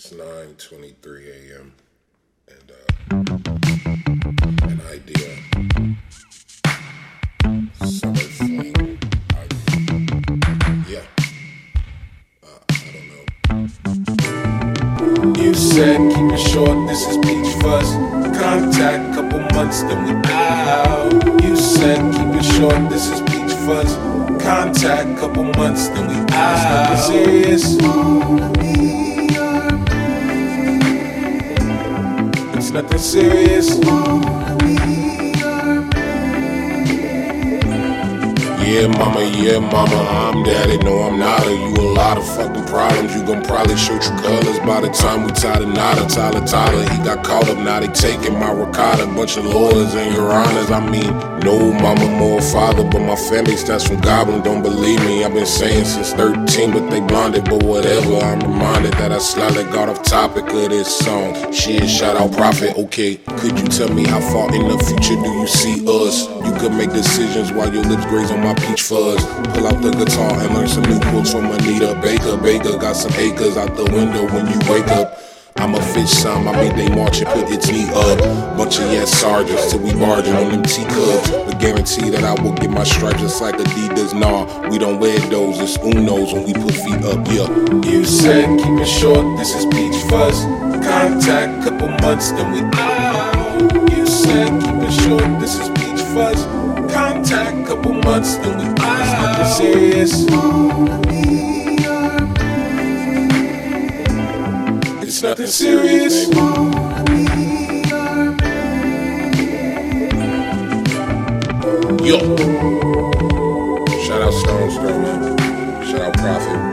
It's 9:23 a.m. and uh, an idea. Summer fling. Yeah. Uh, I don't know. You said keep it short. This is peach fuzz. Contact couple months, then we out. You said keep it short. This is peach fuzz. Contact couple months, then we out. Serious. It's nothing serious. Yeah, mama, yeah, mama, I'm daddy. No, I'm not a you. Lot of fucking problems. You gon' probably show true colors by the time we tie the knot. Tyler, Tyler, he got caught up. Now they taking my ricotta. Bunch of lawyers and your honors. I mean, no mama, more father, but my family stats from Goblin. Don't believe me. I've been saying since 13, but they blinded. But whatever, I'm reminded that I slightly got off topic of this song. Shit, shout out Prophet. Okay, could you tell me how far in the future do you see us? You could make decisions while your lips graze on my peach fuzz. Pull out the guitar and learn some new quotes from Anita Baker. Baker got some acres out the window when you wake up. I'm a fish some, I mean they march and put its knee up. Bunch of yes sergeants till we barging on them teacups. But guarantee that I will get my stripes just like Adidas. Nah, we don't wear those, it's unos when we put feet up, yeah. You said keep it short, this is peach fuzz. Contact couple months, then we out. You said keep it short, this is peach fuzz. Contact couple months, then we out. It's serious. Nothing serious. Yo. Shout out Stones, though, man. Shout out Prophet.